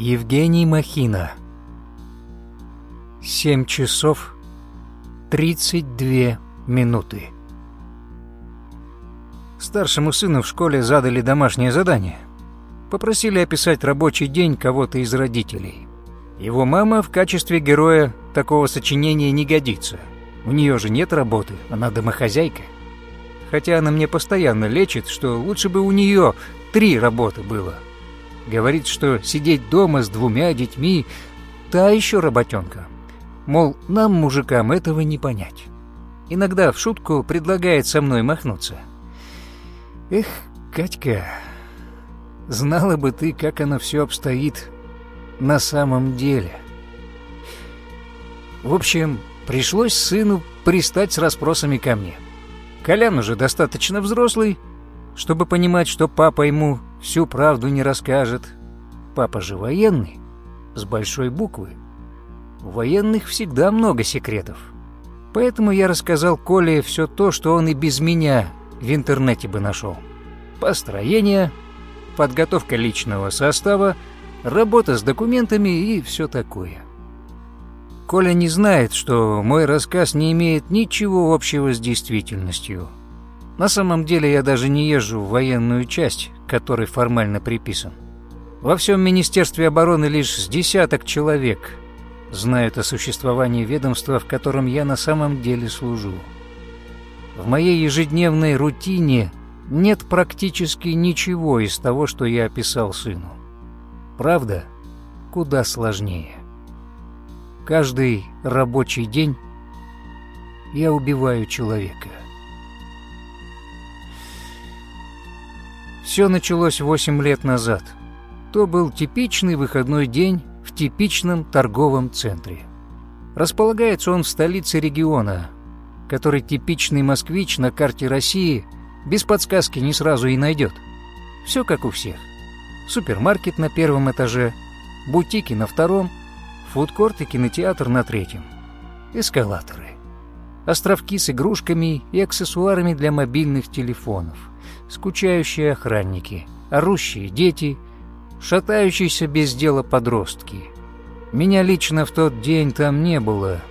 Евгений Махина. Семь часов тридцать две минуты. Старшему сыну в школе задали домашнее задание. Попросили описать рабочий день кого-то из родителей. Его мама в качестве героя такого сочинения не годится. У нее же нет работы, она домохозяйка. Хотя она мне постоянно лечит, что лучше бы у нее три работы было – Говорит, что сидеть дома с двумя детьми – та еще работенка. Мол, нам, мужикам, этого не понять. Иногда в шутку предлагает со мной махнуться. Эх, Катька, знала бы ты, как оно все обстоит на самом деле. В общем, пришлось сыну пристать с расспросами ко мне. Колян уже достаточно взрослый, чтобы понимать, что папа ему всю правду не расскажет. Папа же военный, с большой буквы. У военных всегда много секретов. Поэтому я рассказал Коле все то, что он и без меня в интернете бы нашел. Построение, подготовка личного состава, работа с документами и все такое. Коля не знает, что мой рассказ не имеет ничего общего с действительностью. На самом деле я даже не езжу в военную часть, который формально приписан. Во всем Министерстве обороны лишь с десяток человек знают о существовании ведомства, в котором я на самом деле служу. В моей ежедневной рутине нет практически ничего из того, что я описал сыну. Правда, куда сложнее. Каждый рабочий день я убиваю человека. Все началось 8 лет назад. То был типичный выходной день в типичном торговом центре. Располагается он в столице региона, который типичный москвич на карте России без подсказки не сразу и найдет. Все как у всех. Супермаркет на первом этаже, бутики на втором, фудкорт и кинотеатр на третьем. Эскалаторы. Островки с игрушками и аксессуарами для мобильных телефонов скучающие охранники, орущие дети, шатающиеся без дела подростки. Меня лично в тот день там не было,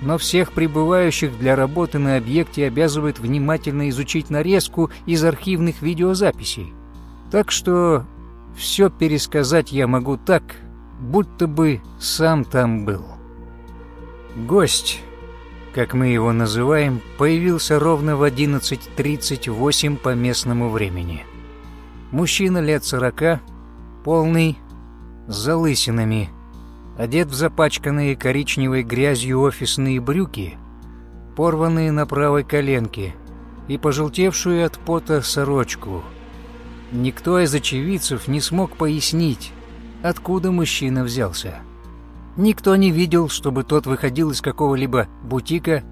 но всех прибывающих для работы на объекте обязывают внимательно изучить нарезку из архивных видеозаписей. Так что все пересказать я могу так, будто бы сам там был. Гость как мы его называем, появился ровно в 11.38 по местному времени. Мужчина лет сорока, полный, с залысинами, одет в запачканные коричневой грязью офисные брюки, порванные на правой коленке и пожелтевшую от пота сорочку. Никто из очевидцев не смог пояснить, откуда мужчина взялся. Никто не видел, чтобы тот выходил из какого-либо бутика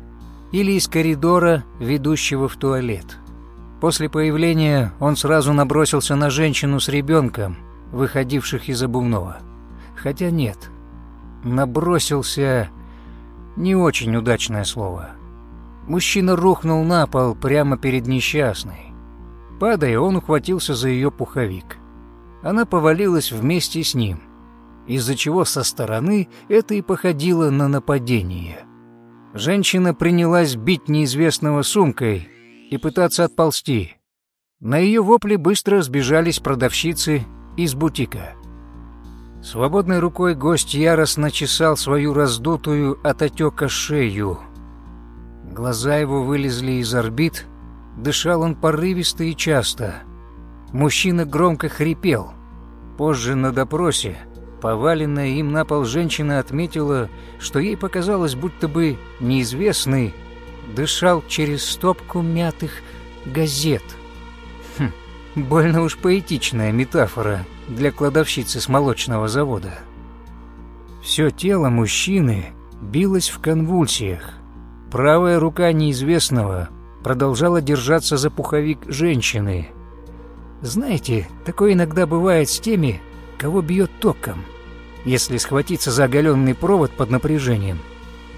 или из коридора, ведущего в туалет. После появления он сразу набросился на женщину с ребенком, выходивших из обувного. Хотя нет, набросился не очень удачное слово. Мужчина рухнул на пол прямо перед несчастной. Падая, он ухватился за ее пуховик. Она повалилась вместе с ним – из-за чего со стороны это и походило на нападение. Женщина принялась бить неизвестного сумкой и пытаться отползти. На ее вопли быстро сбежались продавщицы из бутика. Свободной рукой гость яростно чесал свою раздутую от отека шею. Глаза его вылезли из орбит, дышал он порывисто и часто. Мужчина громко хрипел. Позже на допросе Поваленная им на пол женщина отметила, что ей показалось, будто бы неизвестный дышал через стопку мятых газет. Хм, больно уж поэтичная метафора для кладовщицы с молочного завода. Все тело мужчины билось в конвульсиях. Правая рука неизвестного продолжала держаться за пуховик женщины. Знаете, такое иногда бывает с теми, кого бьет током. Если схватиться за оголенный провод под напряжением,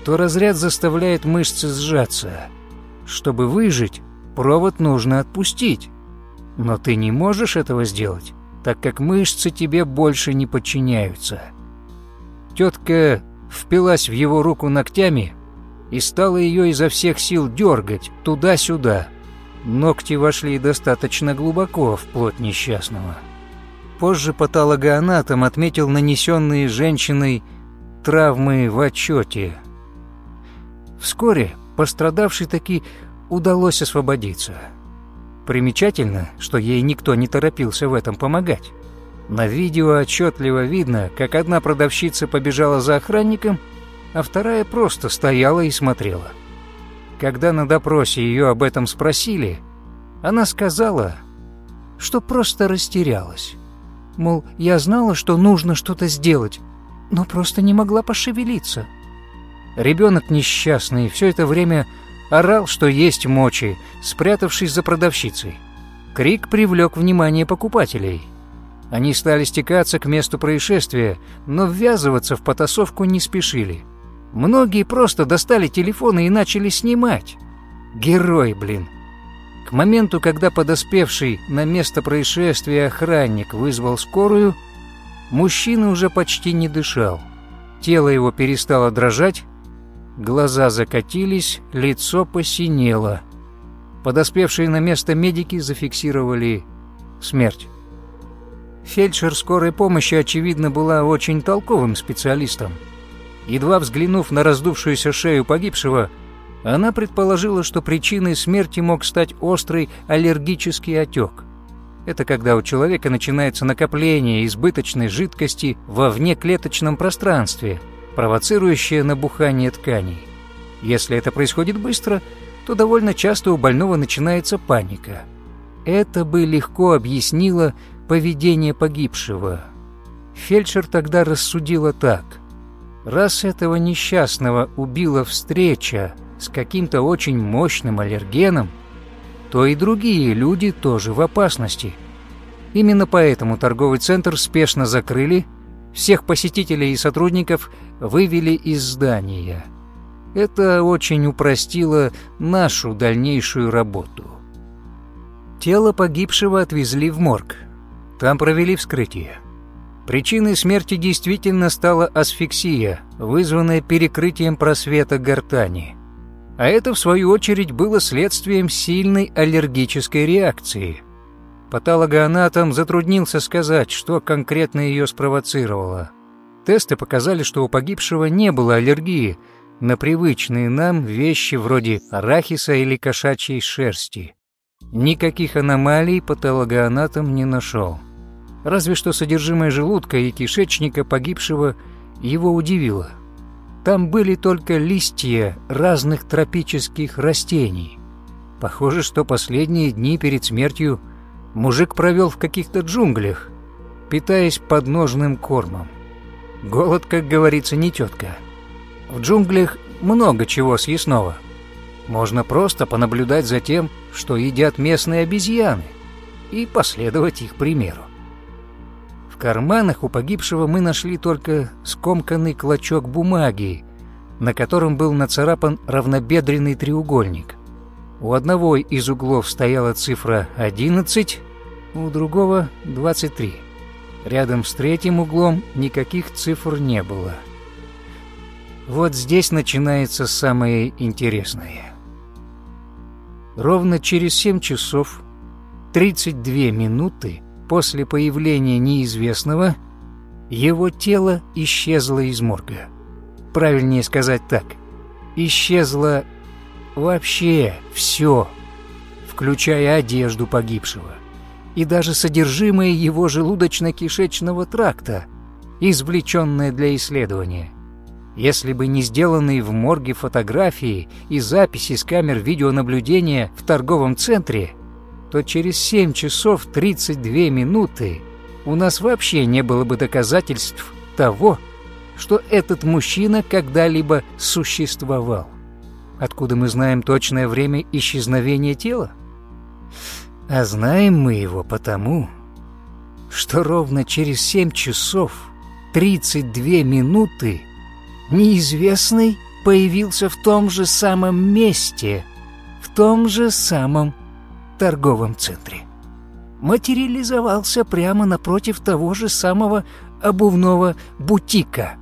то разряд заставляет мышцы сжаться. Чтобы выжить, провод нужно отпустить. Но ты не можешь этого сделать, так как мышцы тебе больше не подчиняются. Тетка впилась в его руку ногтями и стала ее изо всех сил дергать туда-сюда. Ногти вошли достаточно глубоко в плоть несчастного. Позже патологоанатом отметил нанесенные женщиной травмы в отчете. Вскоре пострадавшей таки удалось освободиться. Примечательно, что ей никто не торопился в этом помогать. На видео отчетливо видно, как одна продавщица побежала за охранником, а вторая просто стояла и смотрела. Когда на допросе ее об этом спросили, она сказала, что просто растерялась. Мол, я знала, что нужно что-то сделать, но просто не могла пошевелиться. Ребенок несчастный все это время орал, что есть мочи, спрятавшись за продавщицей. Крик привлек внимание покупателей. Они стали стекаться к месту происшествия, но ввязываться в потасовку не спешили. Многие просто достали телефоны и начали снимать. Герой, блин. К моменту, когда подоспевший на место происшествия охранник вызвал скорую, мужчина уже почти не дышал. Тело его перестало дрожать, глаза закатились, лицо посинело. Подоспевшие на место медики зафиксировали смерть. Фельдшер скорой помощи, очевидно, была очень толковым специалистом. Едва взглянув на раздувшуюся шею погибшего, она предположила, что причиной смерти мог стать острый аллергический отек. Это когда у человека начинается накопление избыточной жидкости во внеклеточном пространстве, провоцирующее набухание тканей. Если это происходит быстро, то довольно часто у больного начинается паника. Это бы легко объяснило поведение погибшего. Фельдшер тогда рассудила так. Раз этого несчастного убила встреча, с каким-то очень мощным аллергеном, то и другие люди тоже в опасности. Именно поэтому торговый центр спешно закрыли, всех посетителей и сотрудников вывели из здания. Это очень упростило нашу дальнейшую работу. Тело погибшего отвезли в морг. Там провели вскрытие. Причиной смерти действительно стала асфиксия, вызванная перекрытием просвета гортани а это, в свою очередь, было следствием сильной аллергической реакции. Патологоанатом затруднился сказать, что конкретно ее спровоцировало. Тесты показали, что у погибшего не было аллергии на привычные нам вещи вроде арахиса или кошачьей шерсти. Никаких аномалий патологоанатом не нашел. Разве что содержимое желудка и кишечника погибшего его удивило – там были только листья разных тропических растений. Похоже, что последние дни перед смертью мужик провел в каких-то джунглях, питаясь подножным кормом. Голод, как говорится, не тетка. В джунглях много чего съестного. Можно просто понаблюдать за тем, что едят местные обезьяны, и последовать их примеру. В карманах у погибшего мы нашли только скомканный клочок бумаги, на котором был нацарапан равнобедренный треугольник. У одного из углов стояла цифра 11, у другого 23. Рядом с третьим углом никаких цифр не было. Вот здесь начинается самое интересное. Ровно через 7 часов 32 минуты После появления неизвестного его тело исчезло из морга. Правильнее сказать так. Исчезло вообще все, включая одежду погибшего и даже содержимое его желудочно-кишечного тракта, извлеченное для исследования. Если бы не сделанные в морге фотографии и записи с камер видеонаблюдения в торговом центре – то через 7 часов 32 минуты у нас вообще не было бы доказательств того, что этот мужчина когда-либо существовал. Откуда мы знаем точное время исчезновения тела? А знаем мы его потому, что ровно через 7 часов 32 минуты неизвестный появился в том же самом месте, в том же самом торговом центре. материализовался прямо напротив того же самого обувного бутика.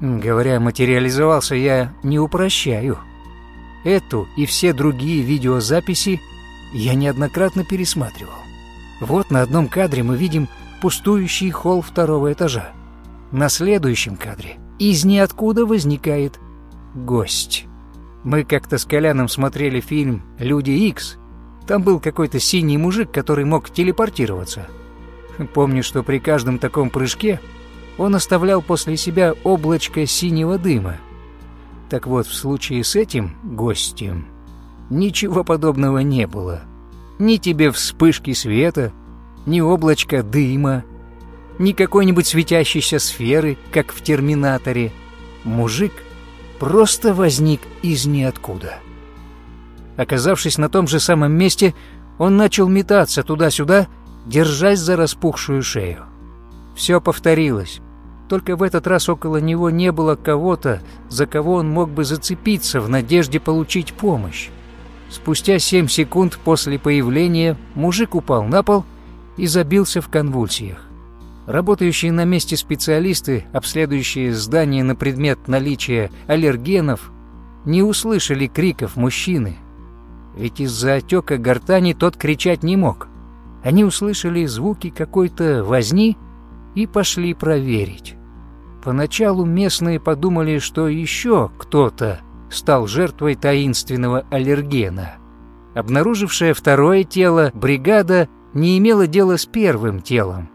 Говоря «материализовался», я не упрощаю. Эту и все другие видеозаписи я неоднократно пересматривал. Вот на одном кадре мы видим пустующий холл второго этажа. На следующем кадре из ниоткуда возникает гость. Мы как-то с Коляном смотрели фильм «Люди Икс». Там был какой-то синий мужик, который мог телепортироваться. Помню, что при каждом таком прыжке он оставлял после себя облачко синего дыма. Так вот, в случае с этим гостем ничего подобного не было. Ни тебе вспышки света, ни облачка дыма, ни какой-нибудь светящейся сферы, как в «Терминаторе». Мужик просто возник из ниоткуда. Оказавшись на том же самом месте, он начал метаться туда-сюда, держась за распухшую шею. Все повторилось, только в этот раз около него не было кого-то, за кого он мог бы зацепиться в надежде получить помощь. Спустя семь секунд после появления мужик упал на пол и забился в конвульсиях. Работающие на месте специалисты, обследующие здание на предмет наличия аллергенов, не услышали криков мужчины, ведь из-за отека гортани тот кричать не мог. Они услышали звуки какой-то возни и пошли проверить. Поначалу местные подумали, что еще кто-то стал жертвой таинственного аллергена. Обнаружившая второе тело, бригада не имела дела с первым телом,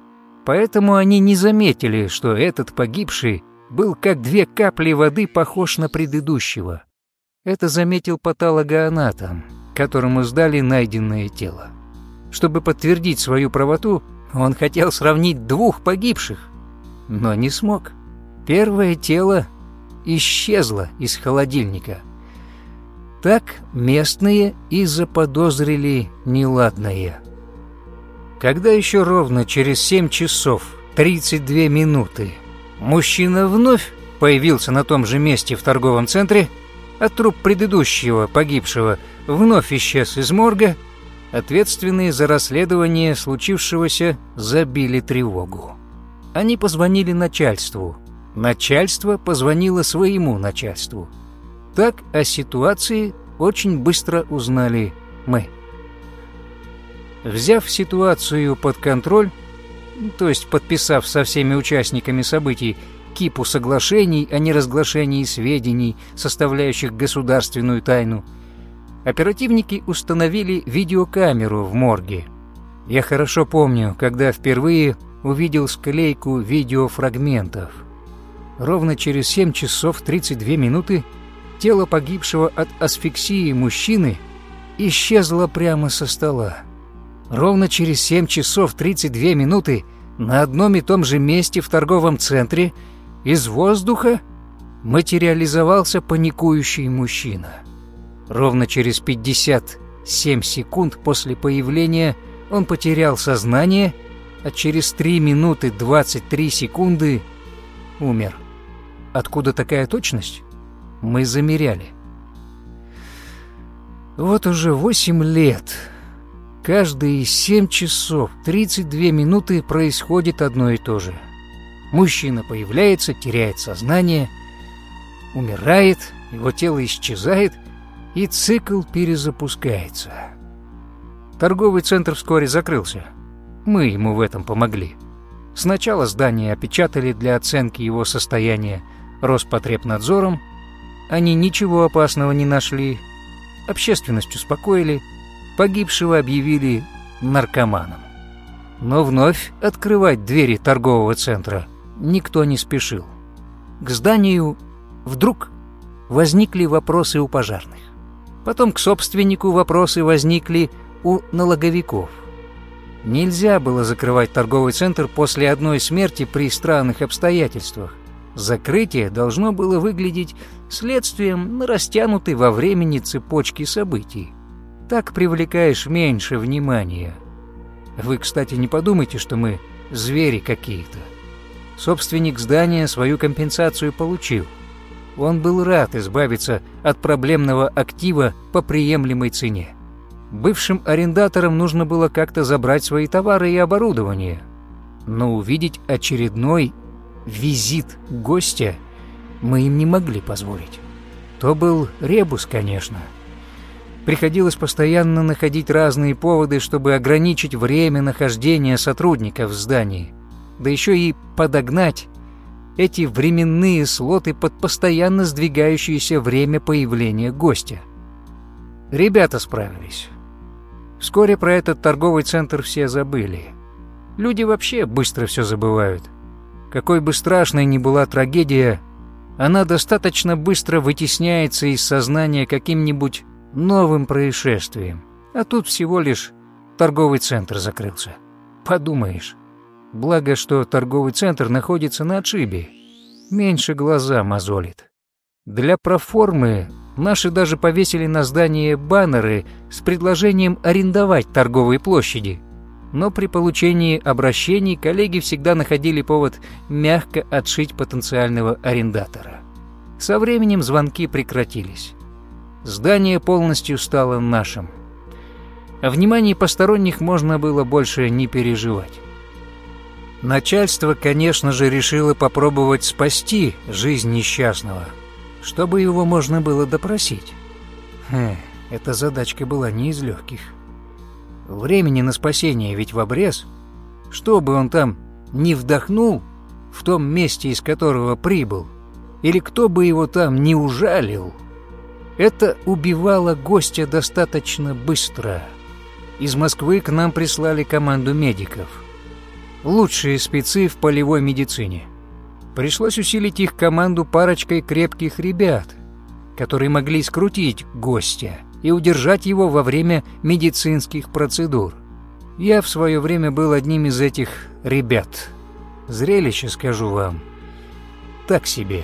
поэтому они не заметили, что этот погибший был как две капли воды похож на предыдущего. Это заметил патологоанатом, которому сдали найденное тело. Чтобы подтвердить свою правоту, он хотел сравнить двух погибших, но не смог. Первое тело исчезло из холодильника. Так местные и заподозрили неладное. Когда еще ровно через 7 часов 32 минуты мужчина вновь появился на том же месте в торговом центре, а труп предыдущего погибшего вновь исчез из морга, ответственные за расследование случившегося забили тревогу. Они позвонили начальству, Начальство позвонило своему начальству. Так о ситуации очень быстро узнали мы. Взяв ситуацию под контроль, то есть подписав со всеми участниками событий кипу соглашений о неразглашении сведений, составляющих государственную тайну, оперативники установили видеокамеру в морге. Я хорошо помню, когда впервые увидел склейку видеофрагментов – Ровно через 7 часов 32 минуты тело погибшего от асфиксии мужчины исчезло прямо со стола. Ровно через 7 часов 32 минуты на одном и том же месте в торговом центре из воздуха материализовался паникующий мужчина. Ровно через 57 секунд после появления он потерял сознание, а через 3 минуты 23 секунды умер. Откуда такая точность? Мы замеряли. Вот уже восемь лет. Каждые семь часов 32 минуты происходит одно и то же. Мужчина появляется, теряет сознание, умирает, его тело исчезает, и цикл перезапускается. Торговый центр вскоре закрылся. Мы ему в этом помогли. Сначала здание опечатали для оценки его состояния, Роспотребнадзором, они ничего опасного не нашли, общественность успокоили, погибшего объявили наркоманом. Но вновь открывать двери торгового центра никто не спешил. К зданию вдруг возникли вопросы у пожарных. Потом к собственнику вопросы возникли у налоговиков. Нельзя было закрывать торговый центр после одной смерти при странных обстоятельствах. Закрытие должно было выглядеть следствием растянутой во времени цепочки событий. Так привлекаешь меньше внимания. Вы, кстати, не подумайте, что мы звери какие-то. Собственник здания свою компенсацию получил. Он был рад избавиться от проблемного актива по приемлемой цене. Бывшим арендаторам нужно было как-то забрать свои товары и оборудование. Но увидеть очередной визит гостя мы им не могли позволить. То был ребус, конечно. Приходилось постоянно находить разные поводы, чтобы ограничить время нахождения сотрудников в здании, да еще и подогнать эти временные слоты под постоянно сдвигающееся время появления гостя. Ребята справились. Вскоре про этот торговый центр все забыли. Люди вообще быстро все забывают. Какой бы страшной ни была трагедия, она достаточно быстро вытесняется из сознания каким-нибудь новым происшествием. А тут всего лишь торговый центр закрылся. Подумаешь. Благо, что торговый центр находится на отшибе. Меньше глаза мозолит. Для проформы Наши даже повесили на здание баннеры с предложением арендовать торговые площади. Но при получении обращений коллеги всегда находили повод мягко отшить потенциального арендатора. Со временем звонки прекратились. Здание полностью стало нашим. О внимании посторонних можно было больше не переживать. Начальство, конечно же, решило попробовать спасти жизнь несчастного – чтобы его можно было допросить. Хм, эта задачка была не из легких. Времени на спасение ведь в обрез. Что бы он там не вдохнул в том месте, из которого прибыл, или кто бы его там не ужалил, это убивало гостя достаточно быстро. Из Москвы к нам прислали команду медиков. Лучшие спецы в полевой медицине – Пришлось усилить их команду парочкой крепких ребят, которые могли скрутить гостя и удержать его во время медицинских процедур. Я в свое время был одним из этих ребят. Зрелище, скажу вам, так себе.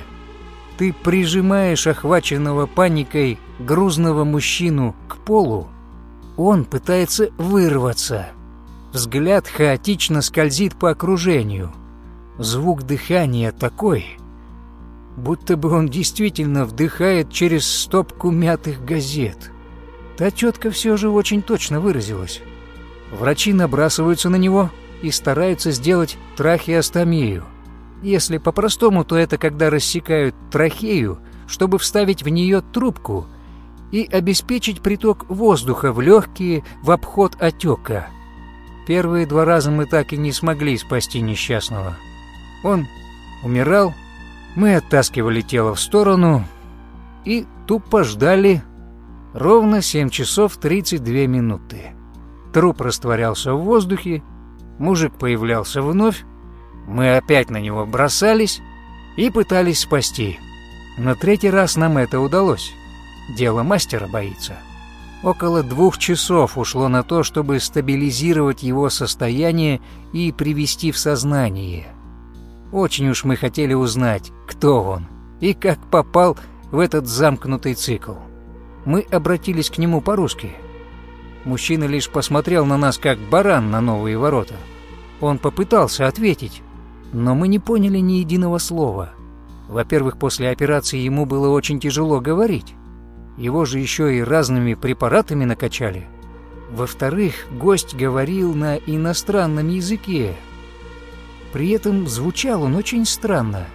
Ты прижимаешь охваченного паникой грузного мужчину к полу, он пытается вырваться. Взгляд хаотично скользит по окружению – Звук дыхания такой, будто бы он действительно вдыхает через стопку мятых газет. Та тетка все же очень точно выразилась. Врачи набрасываются на него и стараются сделать трахеостомию. Если по-простому, то это когда рассекают трахею, чтобы вставить в нее трубку и обеспечить приток воздуха в легкие в обход отека. Первые два раза мы так и не смогли спасти несчастного. Он умирал, мы оттаскивали тело в сторону и тупо ждали ровно 7 часов 32 минуты. Труп растворялся в воздухе, мужик появлялся вновь, мы опять на него бросались и пытались спасти. На третий раз нам это удалось. Дело мастера боится. Около двух часов ушло на то, чтобы стабилизировать его состояние и привести в сознание – очень уж мы хотели узнать, кто он и как попал в этот замкнутый цикл. Мы обратились к нему по-русски. Мужчина лишь посмотрел на нас, как баран на новые ворота. Он попытался ответить, но мы не поняли ни единого слова. Во-первых, после операции ему было очень тяжело говорить. Его же еще и разными препаратами накачали. Во-вторых, гость говорил на иностранном языке, при этом звучал он очень странно.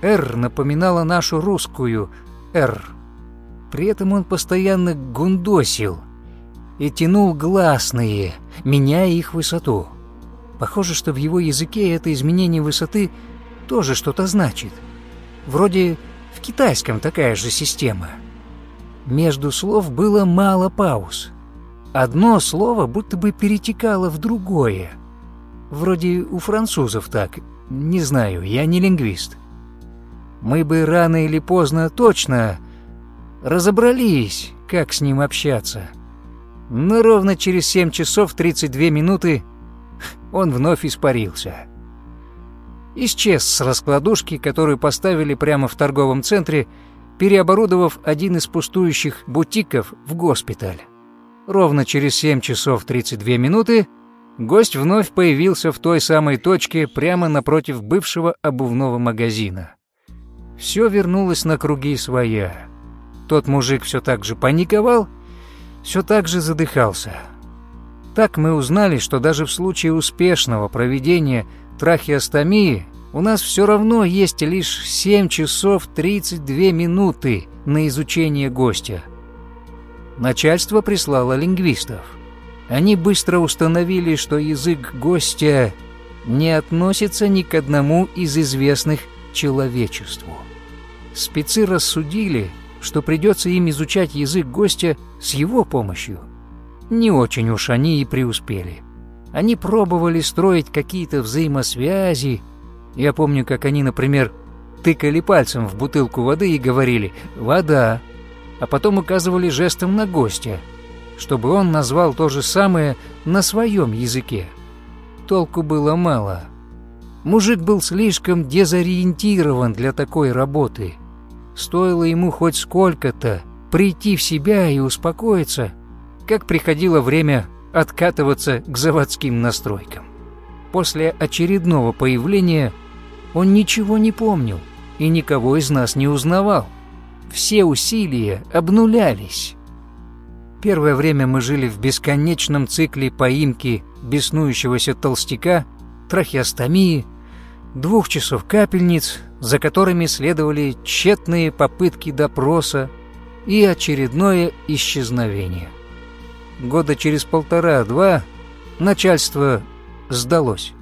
«Р» напоминала нашу русскую «Р». При этом он постоянно гундосил и тянул гласные, меняя их высоту. Похоже, что в его языке это изменение высоты тоже что-то значит. Вроде в китайском такая же система. Между слов было мало пауз. Одно слово будто бы перетекало в другое – Вроде у французов так. Не знаю, я не лингвист. Мы бы рано или поздно точно разобрались, как с ним общаться. Но ровно через 7 часов 32 минуты он вновь испарился. Исчез с раскладушки, которую поставили прямо в торговом центре, переоборудовав один из пустующих бутиков в госпиталь. Ровно через 7 часов 32 минуты гость вновь появился в той самой точке прямо напротив бывшего обувного магазина. Все вернулось на круги своя. Тот мужик все так же паниковал все так же задыхался. Так мы узнали, что даже в случае успешного проведения трахеостомии у нас все равно есть лишь 7 часов 32 минуты на изучение гостя. Начальство прислало лингвистов. Они быстро установили, что язык гостя не относится ни к одному из известных человечеству. Спецы рассудили, что придется им изучать язык гостя с его помощью. Не очень уж они и преуспели. Они пробовали строить какие-то взаимосвязи. Я помню, как они, например, тыкали пальцем в бутылку воды и говорили «вода», а потом указывали жестом на гостя, чтобы он назвал то же самое на своем языке. Толку было мало. Мужик был слишком дезориентирован для такой работы. Стоило ему хоть сколько-то прийти в себя и успокоиться, как приходило время откатываться к заводским настройкам. После очередного появления он ничего не помнил и никого из нас не узнавал. Все усилия обнулялись. Первое время мы жили в бесконечном цикле поимки беснующегося толстяка, трахеостомии, двух часов капельниц, за которыми следовали тщетные попытки допроса и очередное исчезновение. Года через полтора-два начальство сдалось.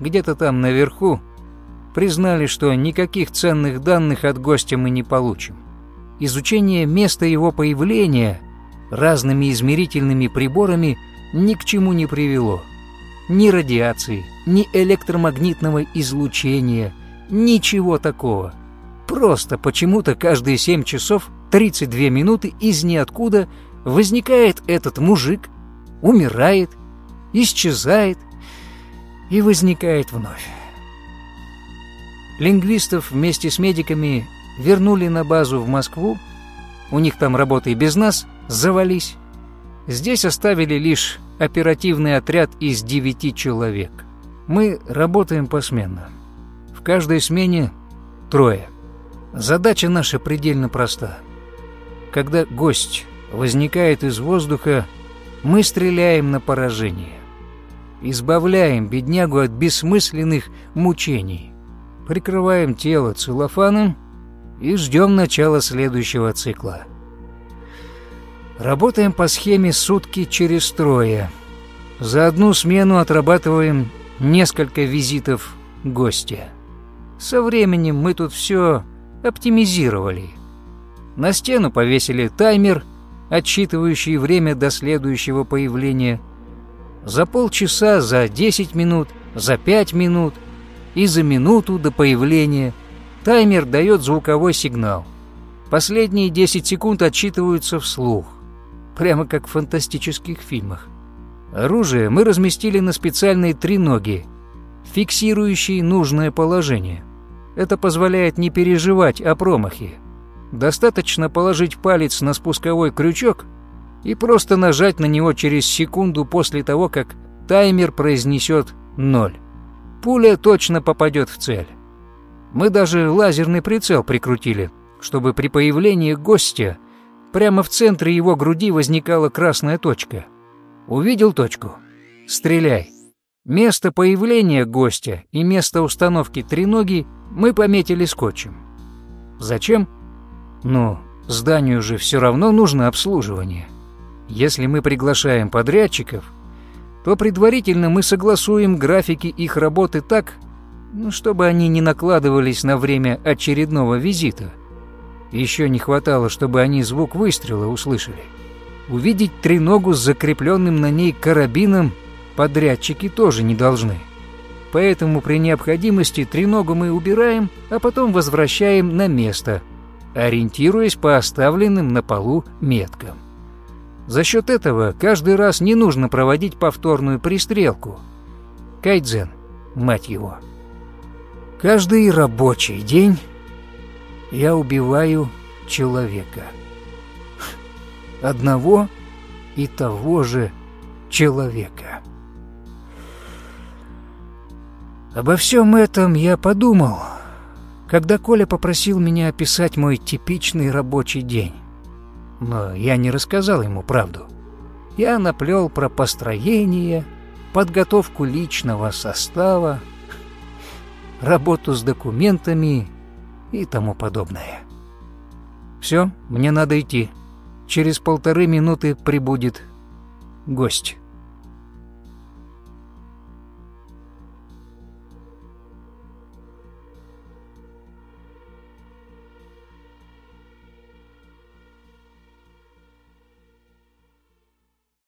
Где-то там наверху признали, что никаких ценных данных от гостя мы не получим. Изучение места его появления разными измерительными приборами ни к чему не привело. Ни радиации, ни электромагнитного излучения, ничего такого. Просто почему-то каждые 7 часов 32 минуты из ниоткуда возникает этот мужик, умирает, исчезает и возникает вновь. Лингвистов вместе с медиками вернули на базу в Москву, у них там работы и без нас завались. Здесь оставили лишь оперативный отряд из девяти человек. Мы работаем посменно. В каждой смене трое. Задача наша предельно проста. Когда гость возникает из воздуха, мы стреляем на поражение. Избавляем беднягу от бессмысленных мучений. Прикрываем тело целлофаном и ждем начала следующего цикла. Работаем по схеме сутки через трое. За одну смену отрабатываем несколько визитов гостя. Со временем мы тут все оптимизировали. На стену повесили таймер, отсчитывающий время до следующего появления. За полчаса, за 10 минут, за 5 минут и за минуту до появления таймер дает звуковой сигнал. Последние 10 секунд отсчитываются вслух прямо как в фантастических фильмах. Оружие мы разместили на специальные треноги, фиксирующие нужное положение. Это позволяет не переживать о промахе. Достаточно положить палец на спусковой крючок и просто нажать на него через секунду после того, как таймер произнесет ноль. Пуля точно попадет в цель. Мы даже лазерный прицел прикрутили, чтобы при появлении гостя Прямо в центре его груди возникала красная точка. Увидел точку? Стреляй. Место появления гостя и место установки треноги мы пометили скотчем. Зачем? Ну, зданию же все равно нужно обслуживание. Если мы приглашаем подрядчиков, то предварительно мы согласуем графики их работы так, ну, чтобы они не накладывались на время очередного визита – еще не хватало, чтобы они звук выстрела услышали. Увидеть треногу с закрепленным на ней карабином подрядчики тоже не должны. Поэтому при необходимости треногу мы убираем, а потом возвращаем на место, ориентируясь по оставленным на полу меткам. За счет этого каждый раз не нужно проводить повторную пристрелку. Кайдзен, мать его. Каждый рабочий день я убиваю человека. Одного и того же человека. Обо всем этом я подумал, когда Коля попросил меня описать мой типичный рабочий день. Но я не рассказал ему правду. Я наплел про построение, подготовку личного состава, работу с документами и тому подобное. Все, мне надо идти. Через полторы минуты прибудет гость.